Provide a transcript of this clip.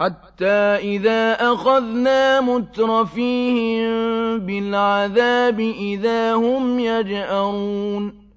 حَتَّىٰ إِذَا أَخَذْنَا مُتْرَفِيهِم بِالْعَذَابِ إِذَا هُمْ يَجْأَرُونَ.